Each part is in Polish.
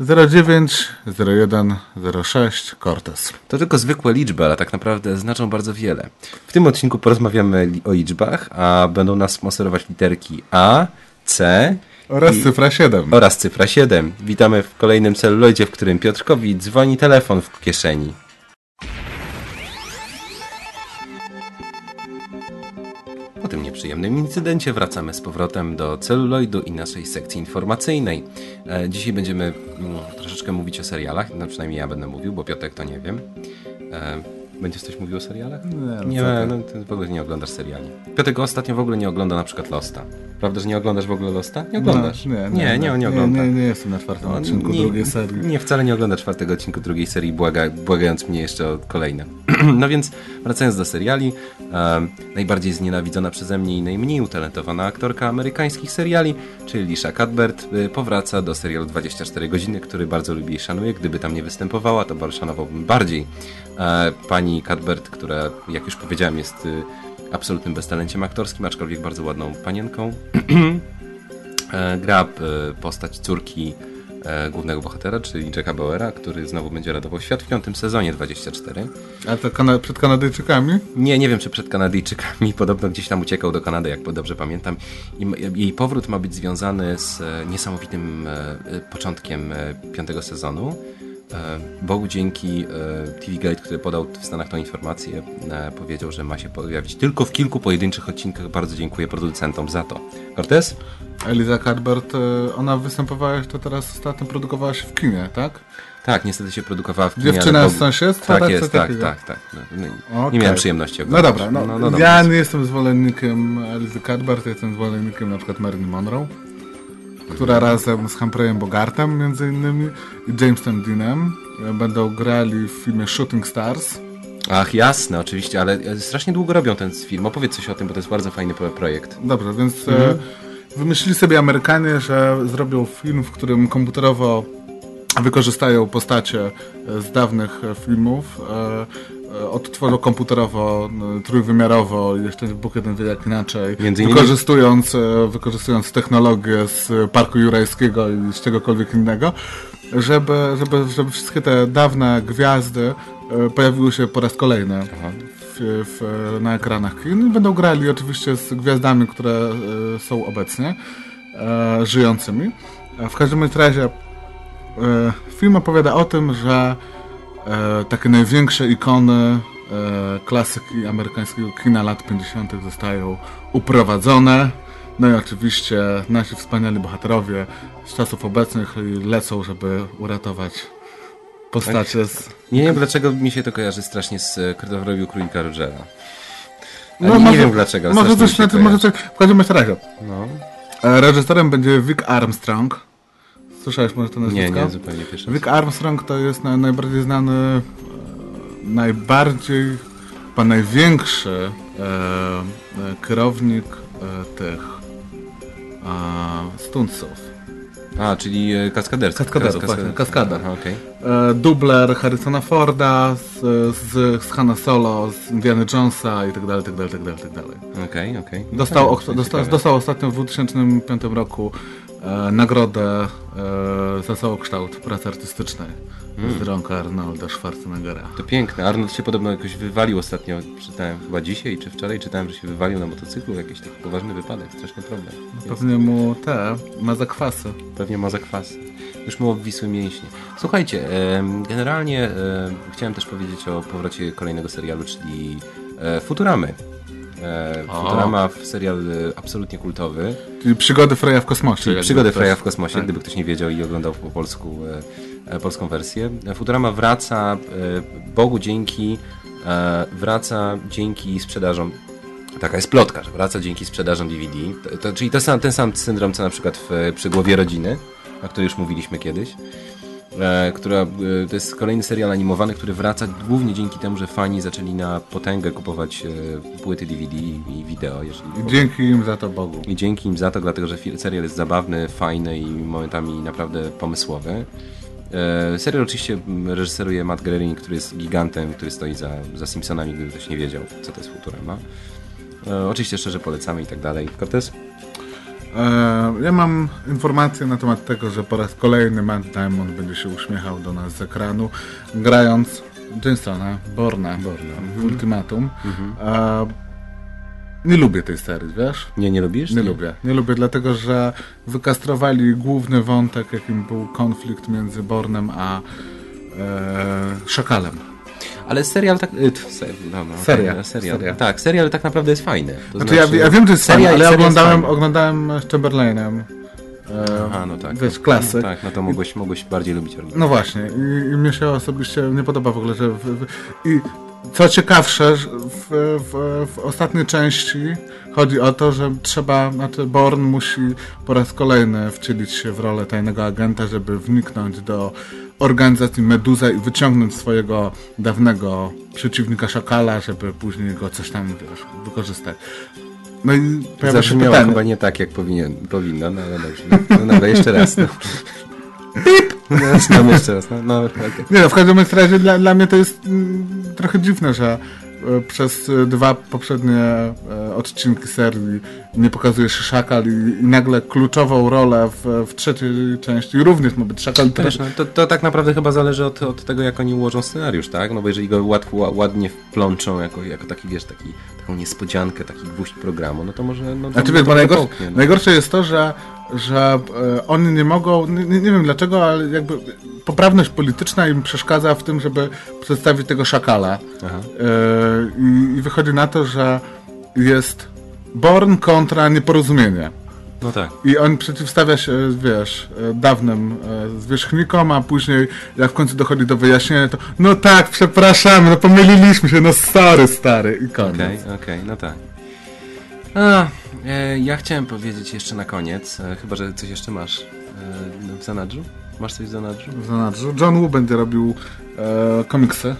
09, 01, 06, Cortez. To tylko zwykłe liczby, ale tak naprawdę znaczą bardzo wiele. W tym odcinku porozmawiamy o liczbach, a będą nas sponsorować literki A, C Oraz i- cyfra 7. oraz cyfra 7. Witamy w kolejnym celuloidzie, w którym Piotrkowi dzwoni telefon w kieszeni. Po tym nieprzyjemnym incydencie wracamy z powrotem do celuloidu i naszej sekcji informacyjnej. E, dzisiaj będziemy mm, troszeczkę mówić o serialach, no przynajmniej ja będę mówił, bo Piotrek to nie wiem. Będziesz coś mówił o serialach? no nie, ty. no, ty w ogóle nie oglądasz seriali. Piotrek ostatnio w ogóle nie ogląda na przykład Losta. Prawda, że nie oglądasz w ogóle Losta? Nie oglądasz. No, nie, nie, nie, nie ogląda. Nie, nie, nie jestem na czwartym On odcinku nie, drugiej serii. Nie, wcale nie ogląda czwartego odcinku drugiej serii, błaga, błagając mnie jeszcze o kolejne. no więc, wracając do seriali, em, najbardziej znienawidzona przeze mnie i najmniej utalentowana aktorka amerykańskich seriali, czyli Lisha Cuthbert, y, powraca do serialu 24 godziny, który bardzo lubię i szanuję. Gdyby tam nie występowała, to szanowałbym bardziej e, pani Cuthbert, która, jak już powiedziałem, jest y, absolutnym beztalenciem aktorskim, aczkolwiek bardzo ładną panienką. E, gra e, postać córki e, głównego bohatera, czyli Jacka Bauera, który znowu będzie radował świat w piątym sezonie 24. A to kana przed Kanadyjczykami? Nie, nie wiem, czy przed Kanadyjczykami. Podobno gdzieś tam uciekał do Kanady, jak dobrze pamiętam. I jej powrót ma być związany z niesamowitym początkiem piątego sezonu. E, Bogu dzięki e, TV Guide, który podał w Stanach tą informację, e, powiedział, że ma się pojawić tylko w kilku pojedynczych odcinkach. Bardzo dziękuję producentom za to. Cortez? Eliza Cuthbert, e, ona występowała jeszcze teraz ostatnio, produkowała się w kinie, tak? Tak, niestety się produkowała w kinie. Dziewczyna ale z sąsiedztwa? Tak tak, jest, tak, takiego? tak, tak. No, no, nie miałem przyjemności No oglądać. dobra, no, no, dobra. ja nie jestem zwolennikiem Elizy Cuthbert, jestem zwolennikiem na przykład Marilyn Monroe, która razem z Humphreyem Bogartem między innymi i Jamesem Deanem e, będą grali w filmie Shooting Stars. Ach, jasne, oczywiście, ale e, strasznie długo robią ten film. Opowiedz coś o tym, bo to jest bardzo fajny pro- projekt. Dobrze, więc e, wymyślili sobie Amerykanie, że zrobią film, w którym komputerowo wykorzystają postacie z dawnych filmów, e, odtworzą komputerowo, trójwymiarowo, jeszcze Bóg jeden wie jak inaczej, innymi- wykorzystując, e, wykorzystując technologię z Parku Jurajskiego i z czegokolwiek innego, żeby, żeby, żeby wszystkie te dawne gwiazdy e, pojawiły się po raz kolejny w, w, na ekranach kin. Będą grali oczywiście z gwiazdami, które są obecnie żyjącymi. W każdym razie film opowiada o tym, że e, takie największe ikony e, klasyki amerykańskiego kina lat 50. zostają uprowadzone. No i oczywiście nasi wspaniali bohaterowie z czasów obecnych lecą, żeby uratować postacie z Nie wiem, dlaczego mi się to kojarzy strasznie z e, Krwawrobiu Królika Rogera. No, nie, nie może- wiem dlaczego. Może coś na tym, może coś. W każdym razie. No. E, Reżyserem będzie Vic Armstrong. Słyszałeś może to Nie, nazwisko? nie, zupełnie pierwszy. Vic Armstrong to jest na, najbardziej znany, e, najbardziej, chyba największy e, e, kierownik e, tych e, stuntsów. A, czyli kaskader. Kaskaderów, właśnie, kaskader. Aha, okej. E, dubler Harrisona Forda z, z, z Hanna Solo, z Indiana Jonesa i tak dalej, tak dalej, tak dalej, tak dalej. Okej, okej. No Dostał, fajnie, o- to dostał, dostał ostatnio w 2005 roku e, nagrodę e, za całokształt pracy artystycznej Hmm. z rąk Arnolda Schwarzeneggera. To piękne. Arnold się podobno jakoś wywalił ostatnio. Czytałem chyba dzisiaj czy wczoraj. Czytałem, że się wywalił na motocyklu. Jakiś taki poważny wypadek. Straszny problem. Jest. Pewnie mu te ma zakwasy. Pewnie ma zakwasy. Już mu obwisły mięśnie. Słuchajcie, em, generalnie em, chciałem też powiedzieć o powrocie kolejnego serialu, czyli e, Futuramy. E. Futurama, w serial e, absolutnie kultowy. Przygody Freya w kosmosie. Czyli przygody ktoś- Freya w kosmosie, tak. gdyby ktoś nie wiedział i oglądał po polsku e, e, polską wersję. Futurama wraca, e, Bogu dzięki, e, wraca dzięki sprzedażom Taka jest plotka, że wraca dzięki sprzedażom DVD. To, to, czyli to sam, ten sam syndrom, co na przykład w, przy głowie rodziny, o którym już mówiliśmy kiedyś. E, która e, to jest kolejny serial animowany, który wraca głównie dzięki temu, że fani zaczęli na potęgę kupować e, płyty DVD i wideo. Jeżeli I dzięki im za to Bogu. I dzięki im za to, dlatego że serial jest zabawny, fajny i momentami naprawdę pomysłowy. Serial oczywiście reżyseruje Matt Groening, który jest gigantem, który stoi za, za Simpsonami, gdyby ktoś nie wiedział, co to jest Futurama. Oczywiście szczerze polecamy i tak dalej. Cortez? E, ja mam informację na temat tego, że po raz kolejny Matt Diamond będzie się uśmiechał do nas z ekranu, grając Jasona Borna, Borna w Ultimatum. E, nie lubię tej serii, wiesz? Nie, nie lubisz? Nie lubię. Nie lubię, dlatego że wykastrowali główny wątek, jakim był konflikt między Bornem a e, Szakalem. Ale serial tak... ser, dobra, Seria. okej, serial. Seria. Tak, serial tak naprawdę jest fajny. To Znaczy, ja, ja wiem, że jest seria- seria, ale ja oglądałem, oglądałem z Chamberlainem. Aha, no tak. Wiesz, klasyk. Tak, no to mogłeś, mogłeś bardziej lubić. No właśnie, i, i mnie się osobiście nie podoba w ogóle, że. W, w, I co ciekawsze, w, w, w ostatniej części chodzi o to, że trzeba, znaczy Born musi po raz kolejny wcielić się w rolę tajnego agenta, żeby wniknąć do organizacji Meduza i wyciągnąć swojego dawnego przeciwnika Szakala, żeby później go coś tam wiesz, wykorzystać. No i pojawia się pytanie. chyba nie tak, jak powinien, powinno, no ale dobrze. No, no dobra, jeszcze raz. No. No, Zaczynamy jeszcze raz. No, no okej. Nie no, w każdym razie dla, dla mnie to jest mm, trochę dziwne, że e, przez e, dwa poprzednie e, odcinki serii nie pokazuje się Szakal i, i nagle kluczową rolę w, w trzeciej części również ma być Szakal. Wiesz, no, to, to tak naprawdę chyba zależy od, od tego, jak oni ułożą scenariusz, tak? No bo jeżeli go łatwo, ładnie wplączą jako, jako taki, wiesz, taki, taką niespodziankę, taki gwóźdź programu, no to może... No, Znaczy wiesz, bo najgorsze, połknie, no. najgorsze jest to, że, że e, oni nie mogą, nie, nie wiem dlaczego, ale jakby poprawność polityczna im przeszkadza w tym, żeby przedstawić tego Szakala. E, i, I wychodzi na to, że jest Born kontra nieporozumienie. No tak. I on przeciwstawia się, wiesz, e, dawnym e, zwierzchnikom, a później jak w końcu dochodzi do wyjaśnienia, to no tak, przepraszamy, no pomyliliśmy się, no sorry, stary, i koniec. Okej, okej, no tak. A, e, ja chciałem powiedzieć jeszcze na koniec, e, chyba, że coś jeszcze masz e, w zanadrzu? Masz coś w zanadrzu? W zanadrzu. John Woo będzie robił e, komiksy.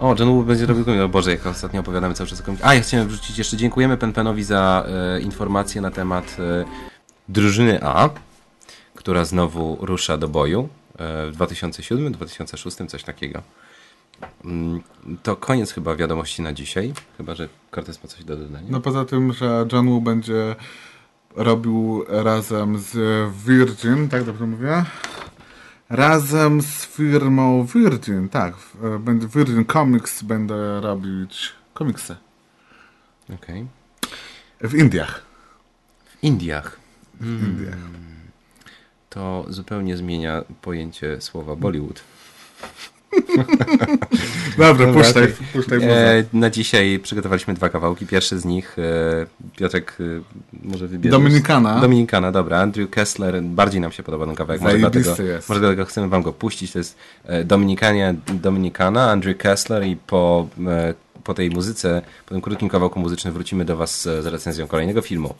O, John Woo będzie robił komiks. O Boże, jak ostatnio opowiadamy cały czas o komiks. A, ja chciałem wrzucić jeszcze, dziękujemy Penpenowi za e, informacje na temat e, drużyny A, która znowu rusza do boju e, w 2007, 2006, coś takiego. Mm, To koniec chyba wiadomości na dzisiaj, chyba, że Cortez ma coś do dodania. No poza tym, że John Woo będzie robił razem z Virgin, tak dobrze mówię? Razem z firmą Virgin, tak. e, Będzie Virgin Comics będę robić komiksy. Okej. W Indiach. W Indiach W Indiach. to zupełnie zmienia pojęcie słowa Bollywood. Dobra, puszczaj, okej. puszczaj muzę. E, na dzisiaj przygotowaliśmy dwa kawałki. Pierwszy z nich, e, Piotrek, e, może wybierzesz? Dominikana. Dominikana, dobra. Andrew Kessler, bardziej nam się podoba ten kawałek. Może dlatego, jest. może dlatego chcemy wam go puścić. To jest e, Dominikania, Dominikana, Andrew Kessler i po, e, po tej muzyce, po tym krótkim kawałku muzycznym wrócimy do was z, z recenzją kolejnego filmu.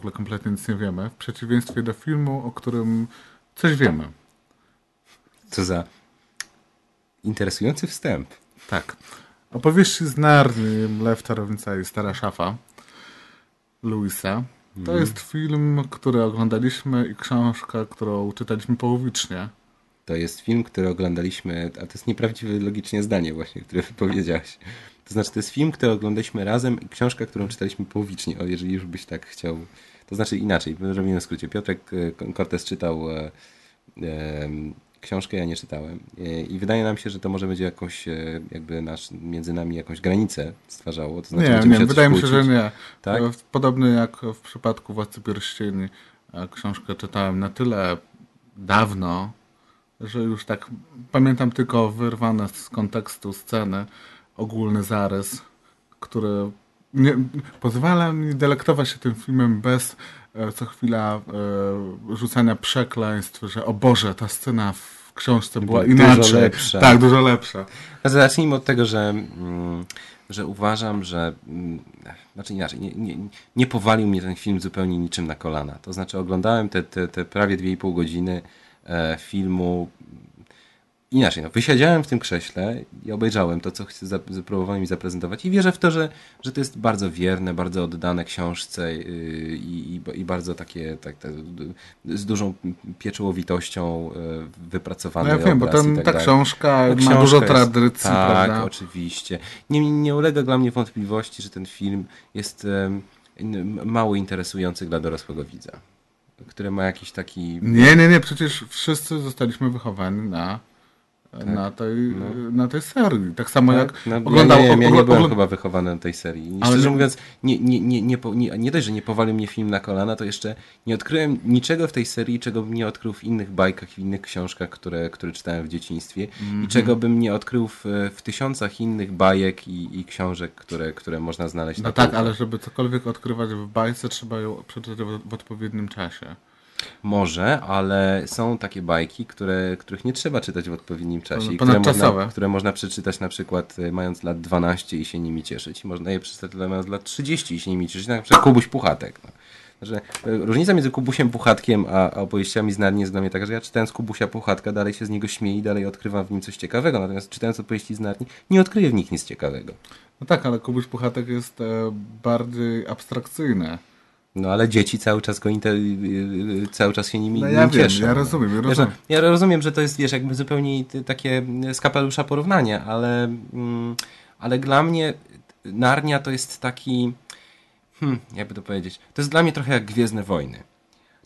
Ogóle kompletnie nic nie wiemy, w przeciwieństwie do filmu, o którym coś wiemy. Co za interesujący wstęp. Tak. Opowieści z Narni, Mlew, Czarownica i Stara Szafa Louisa. To jest film, który oglądaliśmy i książka, którą czytaliśmy połowicznie. To jest film, który oglądaliśmy, a to jest nieprawdziwe logicznie zdanie właśnie, które wypowiedziałeś. To znaczy, to jest film, który oglądaliśmy razem i książka, którą czytaliśmy połowicznie, o jeżeli już byś tak chciał. To znaczy inaczej, robimy w skrócie. Piotrek e, Cortez czytał e, e, książkę, ja nie czytałem. I wydaje nam się, że to może będzie jakąś, jakby nasz, między nami jakąś granicę stwarzało. To znaczy, Nie, nie, wydaje mi się, że nie. Tak? Podobnie jak w przypadku Władcy Pierścieni, książkę czytałem na tyle dawno, że już tak pamiętam tylko wyrwane z kontekstu sceny ogólny zarys, który nie, pozwala mi delektować się tym filmem bez e, co chwila e, rzucania przekleństw, że o Boże, ta scena w książce była Dużo inaczej. lepsza. Tak, dużo lepsza. A Zacznijmy od tego, że, mm, że uważam, że mm, znaczy inaczej, nie, nie, nie powalił mnie ten film zupełnie niczym na kolana. To znaczy oglądałem te, te, te prawie 2,5 godziny e, filmu inaczej, no, wysiedziałem w tym krześle i obejrzałem to, co chce zap- zapróbowałem mi zaprezentować i wierzę w to, że, że to jest bardzo wierne, bardzo oddane książce yy, i, i, i bardzo takie tak, tak, z dużą pieczołowitością yy, No wypracowany ja wiem, bo ten, tak ta dalej. książka No, ma książka dużo jest- tradycji, tak, prawda? oczywiście. Nie, nie ulega dla mnie wątpliwości, że ten film jest mało interesujący dla dorosłego widza, który ma jakiś taki... Nie, nie, nie, przecież wszyscy zostaliśmy wychowani na, Tak. na, tej, na tej serii. Tak samo jak No, oglądał... ja, nie, wiem, ja nie byłem chyba wychowany na tej serii. I Ale szczerze mówiąc, nie, nie, nie, nie, nie, nie dość, że nie powalił mnie film na kolana, to jeszcze nie odkryłem niczego w tej serii, czego bym nie odkrył w innych bajkach, w innych książkach, które, które czytałem w dzieciństwie Mhm. i czego bym nie odkrył w, w tysiącach innych bajek i, i książek, które, które można znaleźć No na tak, ale żeby cokolwiek odkrywać w bajce, trzeba ją przeczytać w, w odpowiednim czasie. Może, ale są takie bajki, które, których nie trzeba czytać w odpowiednim czasie. które można, które można przeczytać na przykład y, mając lat 12 i się nimi cieszyć. I można je przeczytać mając lat 30 i się nimi cieszyć. Na przykład Kubuś Puchatek. No. Że y, różnica między Kubusiem Puchatkiem a, a opowieściami z Narni jest dla mnie taka, że ja czytając Kubusia Puchatka dalej się z niego śmieję i dalej odkrywam w nim coś ciekawego. Natomiast czytając opowieści z Narni nie odkryję w nich nic ciekawego. No tak, ale Kubuś Puchatek jest e, bardziej abstrakcyjny. No ale dzieci cały czas go inter... y, y, cały czas się nimi No ja wiem, cieszą. ja rozumiem, ja rozumiem. no, ja rozumiem, że to jest, wiesz, jakby zupełnie takie z kapelusza porównanie, ale, mm, ale dla mnie Narnia to jest taki, hmm, jakby to powiedzieć, to jest dla mnie trochę jak Gwiezdne Wojny.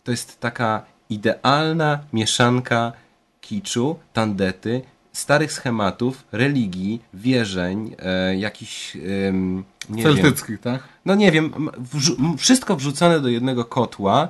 To jest taka idealna mieszanka kiczu, tandety, starych schematów, religii, wierzeń, e, jakichś, em, nie wiem, Celtycki, tak? no nie wiem, wrzu- wszystko wrzucone do jednego kotła,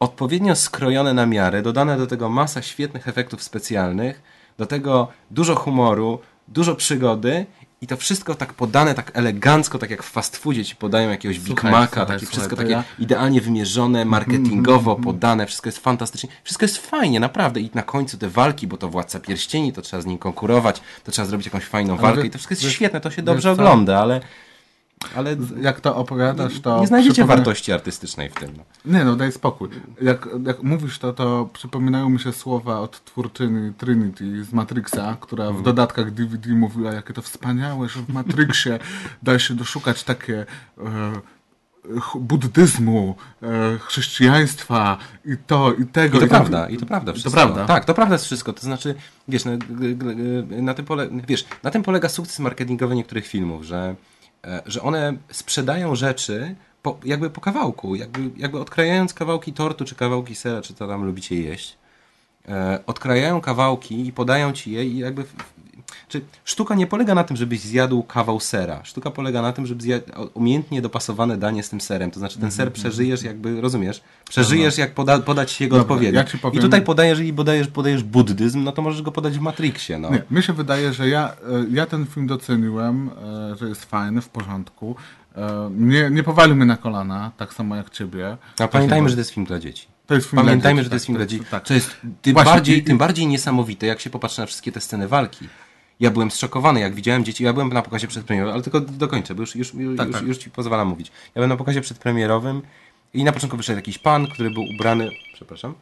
odpowiednio skrojone na miarę, dodane do tego masa świetnych efektów specjalnych, do tego dużo humoru, dużo przygody i to wszystko tak podane tak elegancko, tak jak w fast foodzie ci podają jakiegoś Big Maca, takie wszystko takie ja- idealnie wymierzone, marketingowo podane, wszystko jest fantastycznie, wszystko jest fajnie, naprawdę i na końcu te walki, bo to Władca Pierścieni, to trzeba z nim konkurować, to trzeba zrobić jakąś fajną Ale walkę wy- i to wszystko jest wy- świetne, to się dobrze co? ogląda, ale ale Jak to opowiadasz, to... nie znajdziecie przypomina- wartości artystycznej w tym. No. Nie no, daj spokój. Jak, jak mówisz to, to przypominają mi się słowa od twórczyni Trinity z Matrixa, która Mhm. w dodatkach DVD mówiła, jakie to wspaniałe, że w Matrixie da się doszukać takie e, buddyzmu, e, chrześcijaństwa i to, i tego. I to i prawda, i to prawda. To Wszystko. prawda. Tak, to prawda jest wszystko. To znaczy, wiesz, na, g- na, tym, pole, wiesz, na tym polega sukces marketingowy niektórych filmów, że, że one sprzedają rzeczy po, jakby po kawałku, jakby, jakby odkrajając kawałki tortu, czy kawałki sera, czy co tam lubicie jeść. E, odkrajają kawałki i podają ci je i jakby... Czy sztuka nie polega na tym, żebyś zjadł kawał sera. Sztuka polega na tym, żeby zjadł umiejętnie dopasowane danie z tym serem. To znaczy ten ser przeżyjesz jakby, rozumiesz? Przeżyjesz jak poda, podać jego Dobra, odpowiednio. powiem- I tutaj podajesz, jeżeli podajesz, podajesz buddyzm, no to możesz go podać w Matrixie. No. Nie, mi się wydaje, że ja, e, ja ten film doceniłem, e, że jest fajny, w porządku. E, Nie, nie powalił mnie na kolana, tak samo jak ciebie. A pamiętajmy, że to jest film dla dzieci. To jest film dla Pamiętajmy, dzieci, że to jest tak, film to dla dzieci. tak. Co jest tym Właśnie, bardziej, i- tym bardziej niesamowite, jak się popatrzy na wszystkie te sceny walki. Ja byłem zszokowany, jak widziałem dzieci. Ja byłem na pokazie przedpremierowym, ale tylko dokończę, bo już, już, już, Tak, już, tak. już ci pozwalam mówić. Ja byłem na pokazie przedpremierowym I na początku wyszedł jakiś pan, który był ubrany. Przepraszam.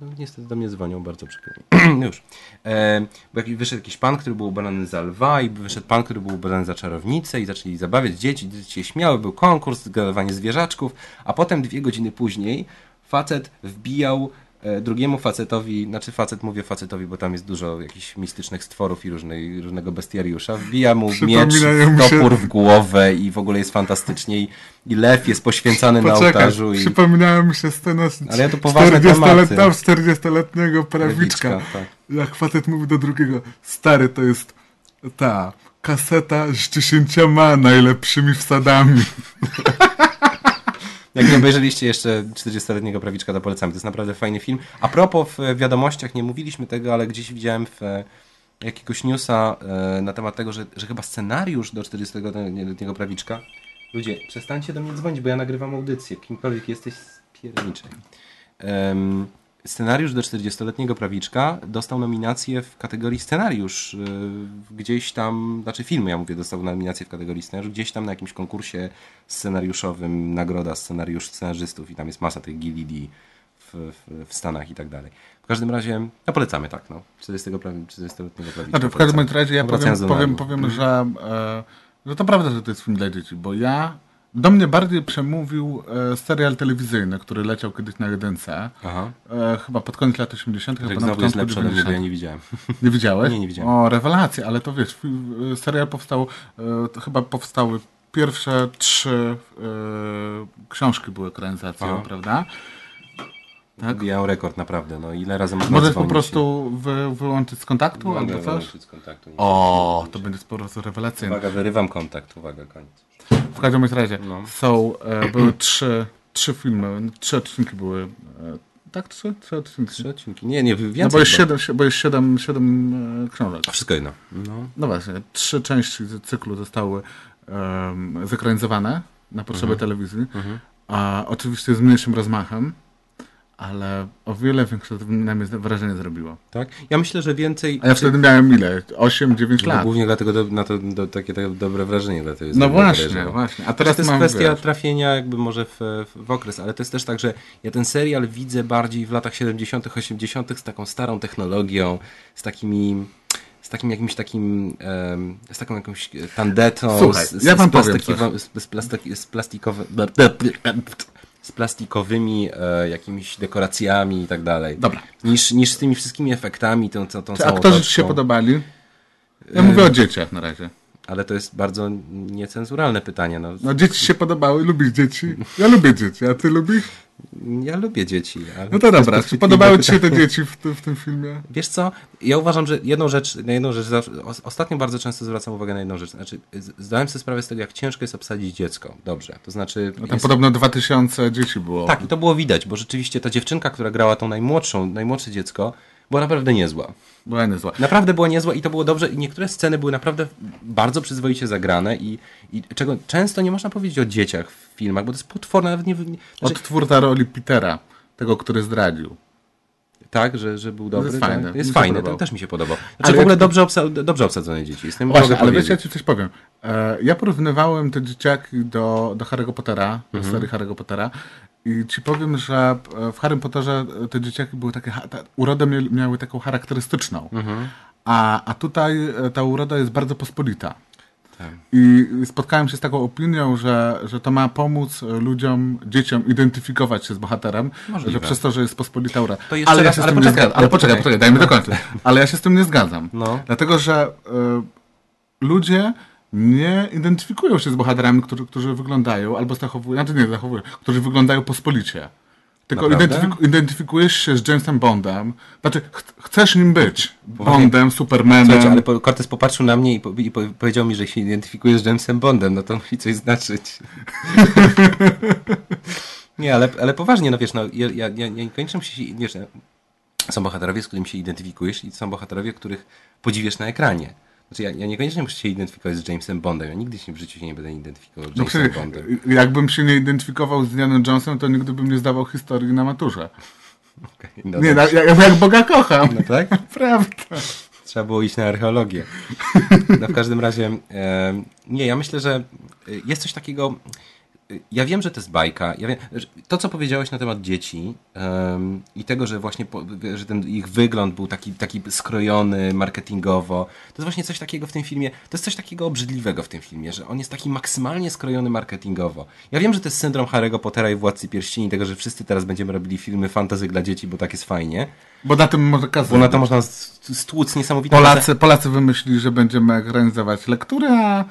No, niestety do mnie dzwonią, bardzo przykro. Już. E, bo jakiś, wyszedł jakiś pan, który był ubrany za lwa, i wyszedł pan, który był ubrany za czarownicę, i zaczęli zabawiać dzieci. Dzieci się śmiały, był konkurs, zgadywanie zwierzaczków, a potem dwie godziny później facet wbijał drugiemu facetowi, znaczy facet mówię facetowi, bo tam jest dużo jakichś mistycznych stworów i różnej, różnego bestiariusza, wbija mu miecz, się- topór w głowę i w ogóle jest fantastycznie i, i lew jest poświęcany na Poczekaj, ołtarzu i przypominała mi się scena z Ale ja tu poważne 40-letniego tematy. 40-letniego prawiczka. Prawiczka, tak. Jak facet mówi do drugiego, stary, to jest ta kaseta z dziesięcioma najlepszymi wsadami. Jak nie obejrzeliście jeszcze 40-letniego prawiczka, to polecamy. To jest naprawdę fajny film. A propos, w wiadomościach nie mówiliśmy tego, ale gdzieś widziałem w e, jakiegoś newsa e, na temat tego, że, że chyba scenariusz do 40-letniego prawiczka. Ludzie, przestańcie do mnie dzwonić, bo ja nagrywam audycję. Kimkolwiek jesteś, spierniczej. Em, Scenariusz do 40-letniego prawiczka dostał nominację w kategorii scenariusz. y, Gdzieś tam, znaczy film, ja mówię, dostał nominację w kategorii scenariusz. Gdzieś tam na jakimś konkursie scenariuszowym, nagroda scenariusz scenarzystów i tam jest masa tych GLD w, w, w Stanach i tak dalej. W każdym razie, no polecamy, tak, no. 40 prawi- 40-letniego prawiczka. Znaczy, w każdym razie ja powiem, powiem, powiem że, e, że to prawda, że to jest film dla dzieci, bo ja, do mnie bardziej przemówił e, serial telewizyjny, który leciał kiedyś na jedynce, Aha. e, chyba pod koniec lat 80., Tak chyba na jest lepsze ode mnie, bo ja 90. nie widziałem. Nie widziałeś? Nie, nie widziałem. O, rewelacja, ale to wiesz, y, serial powstał, to chyba powstały pierwsze trzy y, książki były ekranizacją, Aha. prawda? Tak. Wbijają rekord, naprawdę. No, ile razy można Możesz po prostu wy, wyłączyć z kontaktu Mogę albo coś? wyłączyć z kontaktu. O, to będzie po prostu rewelacyjne. Uwaga, wyrywam kontakt. Uwaga, koniec. W każdym razie No. są, e, były trzy, trzy filmy, trzy odcinki były, e, tak? Trzy? Trzy odcinki. Trzy odcinki. Nie, nie, więcej. No bo jest siedem, si- bo jest siedem, siedem e, książek. Wszystko jedno. No. No właśnie, trzy części cyklu zostały um, zekranizowane na potrzeby Mhm. telewizji, a oczywiście z mniejszym rozmachem, ale o wiele większe na mnie wrażenie zrobiło. Tak? Ja myślę, że więcej... A ja wtedy miałem ile? 8-9 No, lat. głównie dlatego do, na to do, takie, takie dobre wrażenie. Dlatego jest No właśnie, wrażenie. właśnie. A Teraz teraz to jest mam, kwestia wiesz, trafienia jakby może w, w, okres, ale to jest też tak, że ja ten serial widzę bardziej w latach 70., 80. z taką starą technologią, z takimi z takim jakimś takim z taką jakąś tandetą, Słuchaj, z, z, ja wam z, powiem z, z, plastiki, z plastikowe, z plastikowymi e, jakimiś dekoracjami i tak dalej. Dobra. Niż, niż z tymi wszystkimi efektami, tą, tą, tą Czy całą aktorzy ci się podobali? Ja mówię o dzieciach na razie. Ale to jest bardzo niecenzuralne pytanie. No. No dzieci ci się podobały, lubisz dzieci? Ja lubię dzieci, a ty lubisz? Ja lubię dzieci. No to dobra, czy podobały ci się te dzieci w, w tym filmie? Wiesz co? Ja uważam, że jedną rzecz, na jedną rzecz ostatnio bardzo często zwracam uwagę na jedną rzecz. Znaczy, zdałem sobie sprawę z tego, jak ciężko jest obsadzić dziecko. Dobrze. To znaczy. No tam jest... podobno 2000 dzieci było. Tak, i to było widać, bo rzeczywiście ta dziewczynka, która grała tą najmłodszą, najmłodsze dziecko, była naprawdę niezła. Była niezła. Naprawdę była niezła i to było dobrze i niektóre sceny były naprawdę bardzo przyzwoicie zagrane i, i czego często nie można powiedzieć o dzieciach w filmach, bo to jest potworne, nawet nie... nie znaczy, Odtwórca roli Petera, tego, który zdradził. Tak, że, że był dobry. jest tak? fajne. Jest Mi fajny, to też mi się podobał. Znaczy Ale w ogóle dobrze, obsa dobrze obsadzone dzieci. Jestem Właśnie, mogę ale wiesz, ja ci coś powiem. E, ja porównywałem te dzieciaki do, do Harry'ego Pottera, do Mhm. serii Harry'ego Pottera i ci powiem, że e, w Harrym Potterze e, te dzieciaki były takie, ta, urodę mia- miały taką charakterystyczną, Mhm. a, a tutaj e, ta uroda jest bardzo pospolita. Tak. I spotkałem się z taką opinią, że, że to ma pomóc ludziom, dzieciom identyfikować się z bohaterem, Możliwe. że przez to, że jest pospolita jeszcze ale ja się z ale tym nie poczekaj, zgadzam. ale poczekaj, poczekaj. poczekaj, daj mi dokończyć. Ale ja się z tym nie zgadzam. No. Dlatego, że y, ludzie nie identyfikują się z bohaterami, którzy, którzy wyglądają, albo zachowują, znaczy nie zachowują, którzy wyglądają pospolicie. Tylko identyfiku, identyfikujesz się z Jamesem Bondem, znaczy ch chcesz nim być. Bondem, Supermanem. Słuchajcie, ale po- Cortez popatrzył na mnie i, po, i po, powiedział mi, że się identyfikuje z Jamesem Bondem, no to musi coś znaczyć. nie, ale, ale poważnie, no wiesz, no, ja, ja, ja niekoniecznie muszę się, wiesz, są bohaterowie, z którymi się identyfikujesz i są bohaterowie, których podziwiasz na ekranie. Znaczy, ja, ja niekoniecznie muszę się identyfikować z Jamesem Bondem, ja nigdy się w życiu się nie będę identyfikował z No Jamesem przecież, Bondem. jakbym się nie identyfikował z Indianą Jonesem, to nigdy bym nie zdawał historii na maturze. Okej, no Nie, dobrze. na, jak, jak Boga kocham. No tak? Prawda. Trzeba było iść na archeologię. No w każdym razie, e, nie, ja myślę, że jest coś takiego. Ja wiem, że to jest bajka. Ja wiem, to, co powiedziałeś na temat dzieci em, i tego, że właśnie po, że ten ich wygląd był taki, taki skrojony marketingowo, to jest właśnie coś takiego w tym filmie, to jest coś takiego obrzydliwego w tym filmie, że on jest taki maksymalnie skrojony marketingowo. Ja wiem, że to jest syndrom Harry'ego Pottera i Władcy Pierścieni, tego, że wszyscy teraz będziemy robili filmy fantazy dla dzieci, bo tak jest fajnie, Bo na tym kazać. bo na to można st- stłuc niesamowite... Polacy, Polacy wymyślili, że będziemy ekranizować lektury, a,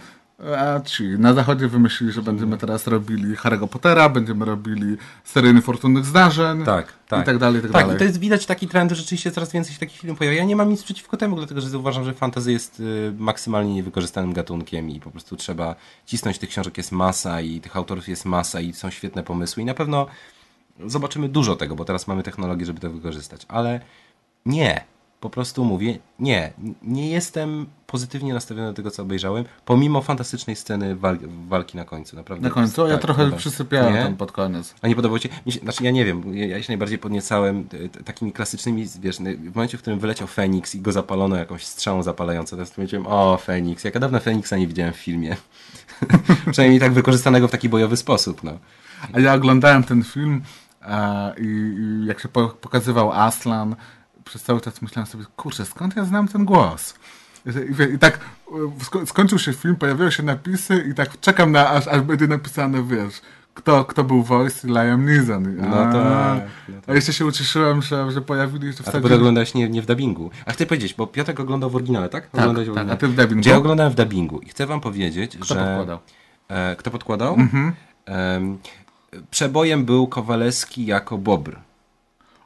a ci na zachodzie wymyślili, że będziemy teraz robili Harry'ego Pottera, będziemy robili serię niefortunnych zdarzeń Tak, tak. i tak dalej, i tak, Tak, dalej. i to jest widać taki trend, że rzeczywiście coraz więcej się takich filmów pojawia. Ja nie mam nic przeciwko temu, dlatego że uważam, że fantasy jest y, maksymalnie niewykorzystanym gatunkiem i po prostu trzeba cisnąć tych książek jest masa i tych autorów jest masa i są świetne pomysły i na pewno zobaczymy dużo tego, bo teraz mamy technologię, żeby to wykorzystać, ale nie. Po prostu mówię, nie, nie jestem pozytywnie nastawiony do tego, co obejrzałem, pomimo fantastycznej sceny wal walki na końcu. Naprawdę Na końcu? Ja tak, trochę dobra. przysypiałem Nie? tam pod koniec. A nie podobało ci? Mi się, znaczy ja nie wiem, ja, ja się najbardziej podniecałem e, takimi klasycznymi, wiesz, w momencie, w którym wyleciał Feniks i go zapalono jakąś strzałą zapalającą, to powiedziałem, o Feniks, jaka dawno Feniksa nie widziałem w filmie. Przynajmniej tak wykorzystanego w taki bojowy sposób, no. A ja oglądałem ten film e, i, i jak się po, pokazywał Aslan, przez cały czas myślałem sobie, kurczę, skąd ja znam ten głos? I, tak e, sko skończył się film, pojawiły się napisy i tak czekam na, aż, aż będzie napisane, wiesz, kto, kto był voice Liam Neeson. No A, tak, no A jeszcze się ucieszyłem, że, że pojawili się w A ty zasadzie... oglądałeś nie, nie w dubbingu. A chcę powiedzieć, bo Piotrek oglądał w oryginale, tak? Tak, Oglądałeś tak, a ty w dubbingu? Gdzie ja oglądałem w dubbingu i chcę wam powiedzieć, Kto że... podkładał? E, kto podkładał? Mhm. Em, przebojem był Kowaleski jako Bobr.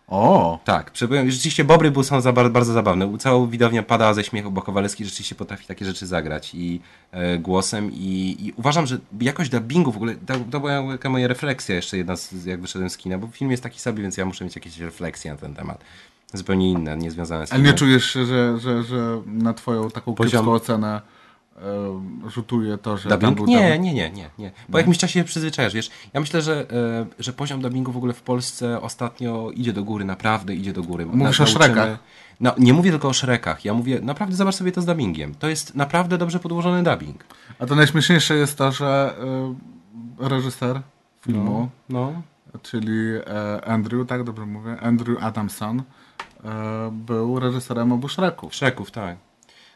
O, Tak, przebojem. Rzeczywiście Bobry był są za, bardzo zabawne. Cała widownia pada ze śmiechu, bo Kowalewski rzeczywiście potrafi takie rzeczy zagrać i e, głosem i, i uważam, że jakość dubbingu w ogóle, to, to była taka moja refleksja jeszcze jedna, z, jak wyszedłem z kina, bo film jest taki sobie, więc ja muszę mieć jakieś refleksje na ten temat. Zupełnie inne, nie związane z ale nie filmem. czujesz, się, że, że, że na twoją taką Poziom- kiepską ocenę rzutuje to, że Dubbing? był Nie, dubbing? nie, nie, nie, nie. Po jakimś czasie się przyzwyczajasz, wiesz. Ja myślę, że, e, że poziom dubbingu w ogóle w Polsce ostatnio idzie do góry, naprawdę idzie do góry. Mówisz o Shrekach? No, nie mówię tylko o Shrekach, ja mówię, naprawdę zobacz sobie to z dubbingiem. To jest naprawdę dobrze podłożony dubbing. A to najśmieszniejsze jest to, że y, reżyser filmu, No, czyli e, Andrew, tak dobrze mówię, Andrew Adamson, e, był reżyserem obu Shreków. Shreków, tak.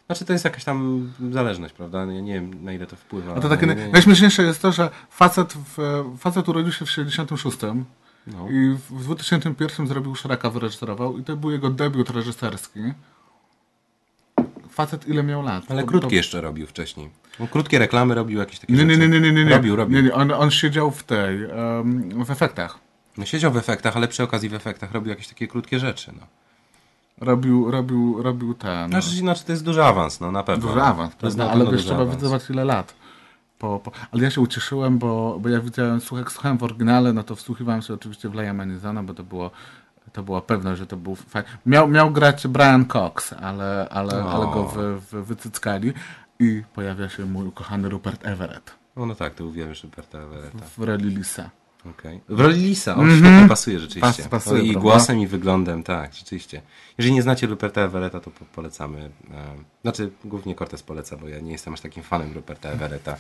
Znaczy to jest jakaś tam zależność, prawda? Ja nie wiem, na ile to wpływa. A to takie nie, naj- nie, najśmieszniejsze jest to, że facet, w, facet urodził się w 76 No. i w 2001 zrobił Shreka, wyreżyserował i to był jego debiut reżyserski. Facet ile miał lat? Ale To- krótkie to- jeszcze robił wcześniej. On krótkie reklamy robił, jakieś takie Nie, nie, rzeczy. nie, nie, nie, nie, nie. Robił, robił. Nie, nie. On, on siedział w tej, em, w efektach. No, siedział w efektach, ale przy okazji w efektach robił jakieś takie krótkie rzeczy, no. Robił, robił, robił ten. Znaczy, znaczy to jest duży awans, no na pewno. Duży awans, To jest na ale wiesz, trzeba wydawać ile lat. Po, po... Ale ja się ucieszyłem, bo, bo ja widziałem, słuchaj, słuchałem w oryginale, no to wsłuchiwałem się oczywiście w Liam Neesona, bo to było, to była pewność, że to był fajny. Miał, miał grać Brian Cox, ale, ale, O. ale go wy, wy, wycyckali i pojawia się mój ukochany Rupert Everett No, no tak, to uwielbiasz Roberta Everetta. w roli Lisa. Okay. W roli Lisa, on świetnie pasuje rzeczywiście. Pas- pasuje, No I prawda? głosem, i wyglądem, tak, rzeczywiście. Jeżeli nie znacie Ruperta Everetta, to po polecamy. E, znaczy, głównie Cortez poleca, bo ja nie jestem aż takim fanem Ruperta Everetta.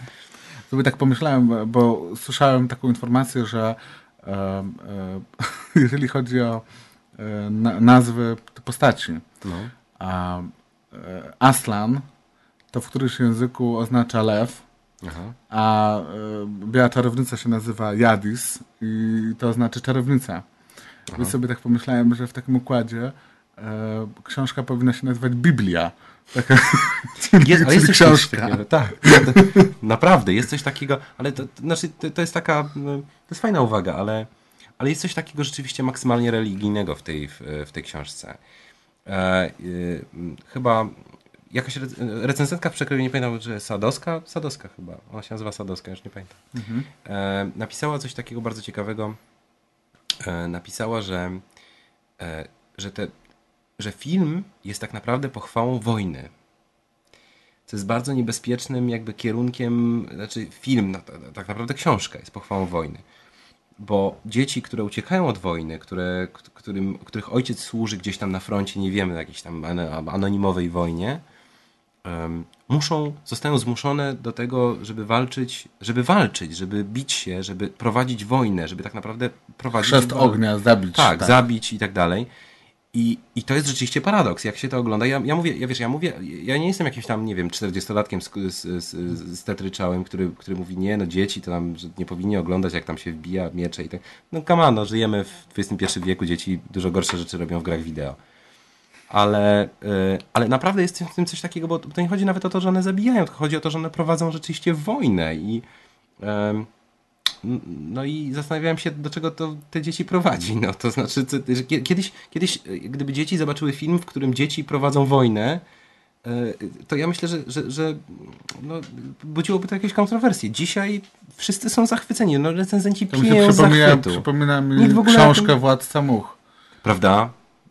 Sobie tak pomyślałem, bo słyszałem taką informację, że e, e, jeżeli chodzi o na, nazwy postaci, No. a Aslan to w którymś języku oznacza lew, Aha. a e, biała czarownica się nazywa Jadis i to oznacza czarownica. Więc sobie tak pomyślałem, że w takim układzie e, książka powinna się nazywać Biblia. Taka, Jest, ale jest coś książka. takiego, tak. Naprawdę, jest coś takiego, ale to, to, znaczy, to, to jest taka, no, to jest fajna uwaga, ale, ale jest coś takiego rzeczywiście maksymalnie religijnego w tej, w, w tej książce. E, m, chyba jakaś rec- recenzentka w przekroju, nie pamiętam, że Sadowska? Sadowska chyba, ona się nazywa Sadowska, już nie pamiętam. E, napisała coś takiego bardzo ciekawego. E, napisała, że, e, że, te, że film jest tak naprawdę pochwałą wojny co jest bardzo niebezpiecznym jakby kierunkiem, znaczy film, no, tak naprawdę książka jest pochwałą wojny. Bo dzieci, które uciekają od wojny, które, którym, których ojciec służy gdzieś tam na froncie, nie wiemy, jakiejś tam ano- anonimowej wojnie, muszą, zostają zmuszone do tego, żeby walczyć, żeby walczyć, żeby bić się, żeby prowadzić wojnę, żeby tak naprawdę prowadzić... Chrzest ognia, zabić. Tak, zabić i tak dalej. I, I to jest rzeczywiście paradoks, jak się to ogląda. Ja, ja mówię, ja wiesz, ja mówię, ja nie jestem jakimś tam, nie wiem, 40-latkiem z, z, z, z tetryczałem, który, który mówi, nie, no dzieci to tam nie powinni oglądać, jak tam się wbija miecze i tak. No come on, no, żyjemy w XXI wieku, dzieci dużo gorsze rzeczy robią w grach wideo. Ale, y, ale naprawdę jest w tym coś takiego, bo to nie chodzi nawet o to, że one zabijają, tylko chodzi o to, że one prowadzą rzeczywiście wojnę i no i zastanawiałem się, do czego to te dzieci prowadzi. No, to znaczy, że kie- kiedyś, kiedyś, e, gdyby dzieci zobaczyły film, w którym dzieci prowadzą wojnę, e, to ja myślę, że, że, że no, budziłoby to jakieś kontrowersje. Dzisiaj wszyscy są zachwyceni. No, recenzenci To piją przypomina, zachwytu. przypomina mi książkę tym- Władca Much. Prawda?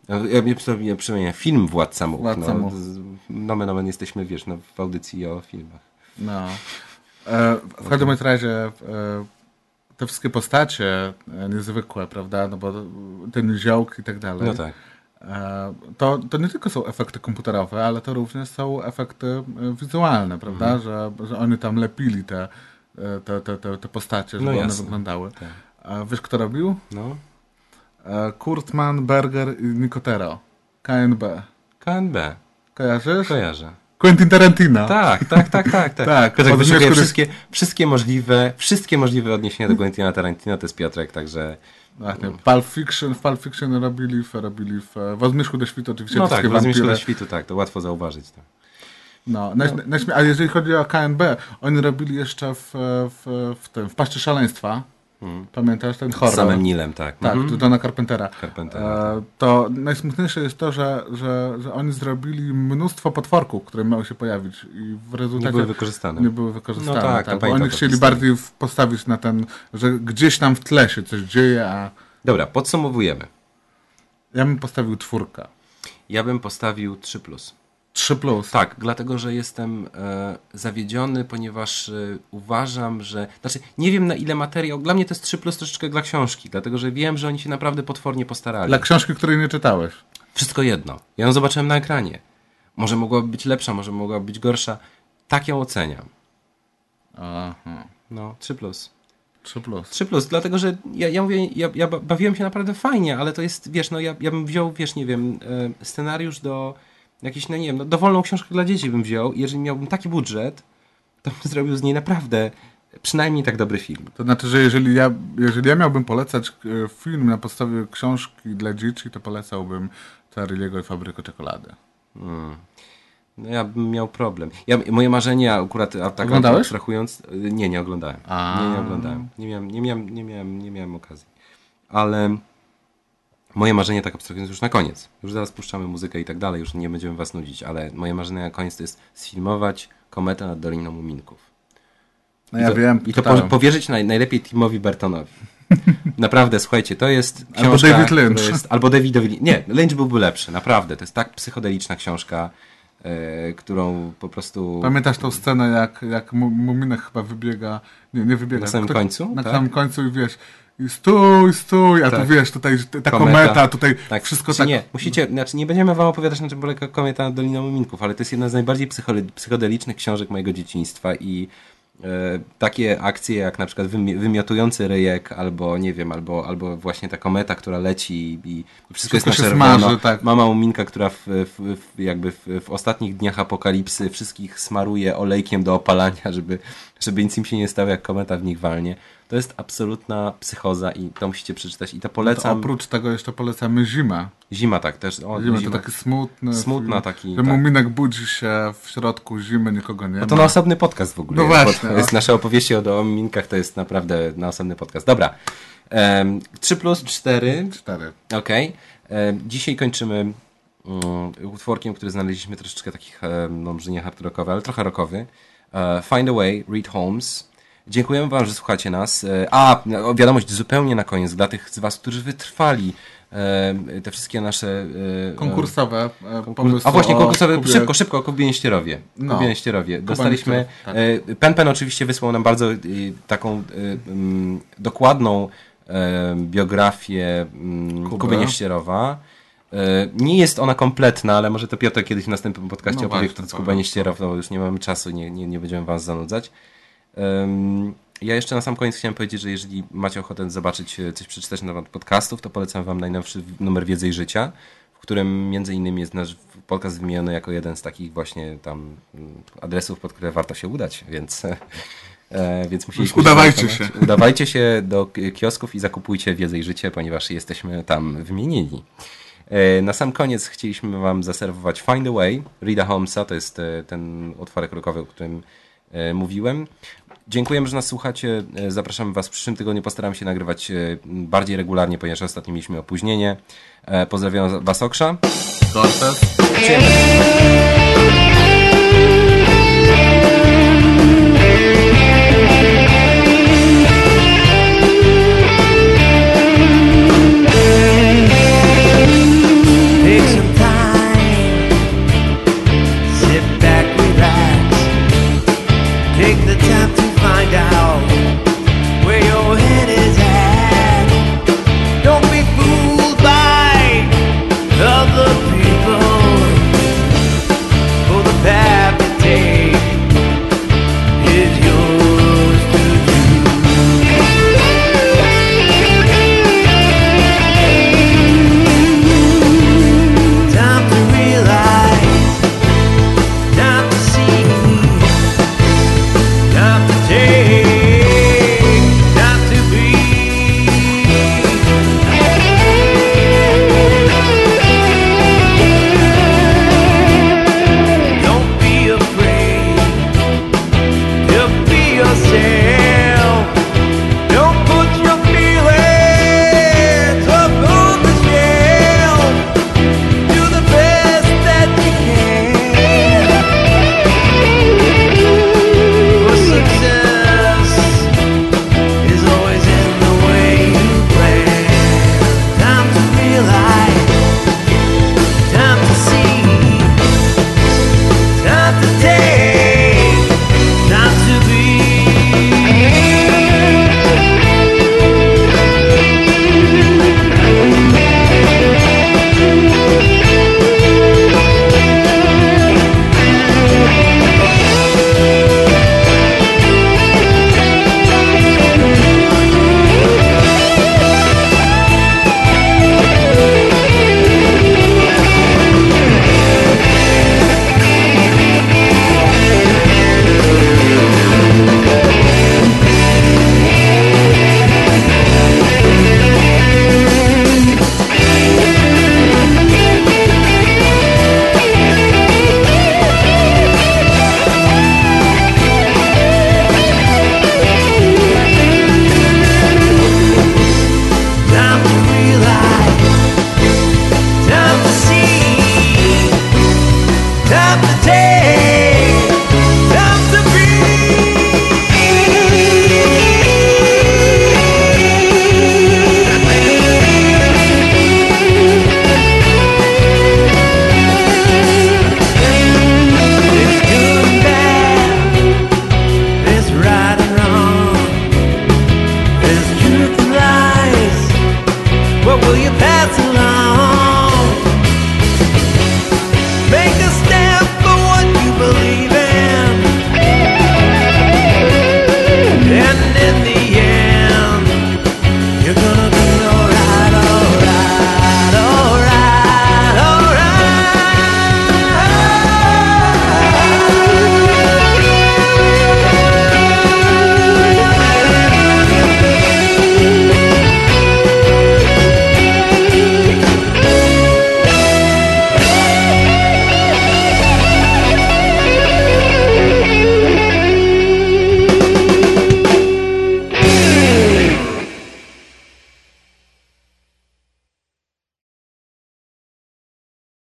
Ja mnie przypomina film Władca Much. Władca no, z- Nomen omen jesteśmy, wiesz, no, w audycji o filmach. No. E, w każdym bądź razie e, te wszystkie postacie e, niezwykłe, prawda, no bo ten ziołk i tak dalej. No tak. E, To, to nie tylko są efekty komputerowe, ale to również są efekty e, wizualne, prawda? Mhm. Że, że oni tam lepili te, e, te, te, te, te postacie, żeby No one wyglądały. Tak. A wiesz, kto robił? No. E, Kurtman, Berger i Nicotero. KNB. KNB. Kojarzysz? Kojarzę. Quentin Tarantino. Tak, tak, tak, tak. tak. Tak, Piotrek od wyszukuje wniosku- wszystkie, wszystkie możliwe, wszystkie możliwe odniesienia do Quentina Tarantino, to jest Piotrek, także... Właśnie. Pulp Fiction, w Pulp Fiction robili, w, robili w, w Zmierzchu do świtu oczywiście No tak, w wampiry. do świtu, tak, to łatwo zauważyć. Tak. No, naś, naśmie- a jeżeli chodzi o KNB, oni robili jeszcze w, w, w tym, w Paszczy Szaleństwa. Pamiętasz ten horror? Hmm. Samym Nilem, tak. Tak, Mhm. Johna Carpentera. Carpentera, E, to najsmutniejsze jest to, że, że, że oni zrobili mnóstwo potworków, które miały się pojawić i w rezultacie Nie były wykorzystane. nie były wykorzystane. No tak, tak, oni chcieli bardziej postawić na ten, że gdzieś tam w tle się coś dzieje, a Dobra, podsumowujemy. ja bym postawił czwórkę. Ja bym postawił 3+. Plus. 3 plus. Tak, dlatego, że jestem e, zawiedziony, ponieważ e, uważam, że... Znaczy, nie wiem na ile materiał... Dla mnie to jest 3 plus troszeczkę dla książki, dlatego, że wiem, że oni się naprawdę potwornie postarali. Dla książki, której nie czytałeś. Wszystko jedno. Ja ją zobaczyłem na ekranie. Może mogłaby być lepsza, może mogłaby być gorsza. Tak ją oceniam. Aha. No, 3 plus. 3 plus. 3 plus, dlatego że ja, ja mówię, ja, ja ba- bawiłem się naprawdę fajnie, ale to jest, wiesz, no ja, ja bym wziął, wiesz, nie wiem, e, scenariusz do jakiejś, no nie wiem, no, dowolną książkę dla dzieci bym wziął i jeżeli miałbym taki budżet, to bym zrobił z niej naprawdę przynajmniej tak dobry film. To znaczy, że jeżeli ja, jeżeli ja miałbym polecać e, film na podstawie książki dla dzieci, to polecałbym Charlie'ego i Fabrykę Czekolady. No ja bym miał problem. Ja, moje marzenia akurat, a tak Oglądałeś? abstrahując, y, nie, nie oglądałem. A. Nie, nie oglądałem. Nie miałem, nie, miałem, nie, miałem, nie miałem okazji. Ale moje marzenie, tak abstrahując już na koniec, już zaraz puszczamy muzykę i tak dalej, już nie będziemy was nudzić, ale moje marzenie na koniec to jest sfilmować kometę nad Doliną Muminków. No I ja to, wiem, I to czytałem. powierzyć naj, najlepiej Timowi Burtonowi. Naprawdę, słuchajcie, to jest książka... Albo David Lynch. Jest, albo Lynch. Nie, Lynch byłby lepszy, naprawdę. To jest tak psychodeliczna książka, e, którą po prostu... Pamiętasz tą scenę, jak, jak Mu- Muminek chyba wybiega, nie, nie wybiega. Na samym końcu, Na tak? samym końcu i wiesz, i stój, stój, a Tak. tu wiesz, tutaj ta kometa, Kometa. tutaj Tak, wszystko znaczy tak... Nie, musicie, znaczy nie będziemy wam opowiadać, na czym polega Kometa nad Doliną Muminków, ale to jest jedna z najbardziej psychodelicznych książek mojego dzieciństwa i e, takie akcje jak na przykład wymi- wymiotujący ryjek, albo nie wiem, albo, albo właśnie ta kometa, która leci i, i wszystko, Wszystko jest na czerwono. smaży, tak. Mama Muminka, która w, w, w, jakby w, w ostatnich dniach apokalipsy wszystkich smaruje olejkiem do opalania, żeby, żeby nic im się nie stało, jak kometa w nich walnie. To jest absolutna psychoza i to musicie przeczytać i to To polecam. oprócz tego jeszcze polecamy Zimę. Zima tak też. O, Zima zima. to taki smutny Smutna taki, Że tak. Muminek budzi się w środku zimy, nikogo nie No ma. to na osobny podcast w ogóle. No właśnie, To jest nasze opowieści o dominkach, to jest naprawdę na osobny podcast. Dobra. Um, 3 plus 4. Cztery. Okej. Em, Dzisiaj kończymy um, utworkiem, który znaleźliśmy troszeczkę takich, em, no może nie hard rockowy, ale trochę rockowy. E, Find a Way, Reed Holmes. Dziękujemy Wam, że słuchacie nas. E, A, wiadomość zupełnie na koniec dla tych z Was, którzy wytrwali em, te wszystkie nasze e, Konkursowe e, pomysły a właśnie konkursowe, Kubie- szybko, szybko, o Kubie Nieścierowie. No. Kubie Nieścierowie. Dostaliśmy, tak. e, Pen Pen oczywiście wysłał nam bardzo e, taką e, mm, dokładną e, biografię mm, Kuby. Kuby Nieścierowa. E, Nie jest ona kompletna, ale może to Piotr kiedyś w następnym podcaście No opowie, kto to- Kuba ścierał, no już nie mamy czasu, nie, nie, nie będziemy was zanudzać. Ja jeszcze na sam koniec chciałem powiedzieć, że jeżeli macie ochotę zobaczyć, e, coś przeczytać na temat podcastów, to polecam wam najnowszy numer Wiedzy i Życia, w którym między innymi jest nasz podcast wymieniony jako jeden z takich właśnie tam mm, adresów, pod które warto się udać, więc... e, Więc musieliśmy udawajcie zanotować. się. Udawajcie się do kiosków i zakupujcie wiedzę i życie, ponieważ jesteśmy tam wymienieni. E, Na sam koniec chcieliśmy Wam zaserwować Find a Way Rida Holmesa, to jest e, ten utworek rockowy, o którym e, mówiłem. Dziękujemy, że nas słuchacie. Zapraszamy Was w przyszłym tygodniu. Postaram się nagrywać bardziej regularnie, ponieważ ostatnio mieliśmy opóźnienie. Pozdrawiam Was Okrza. Cortez. Take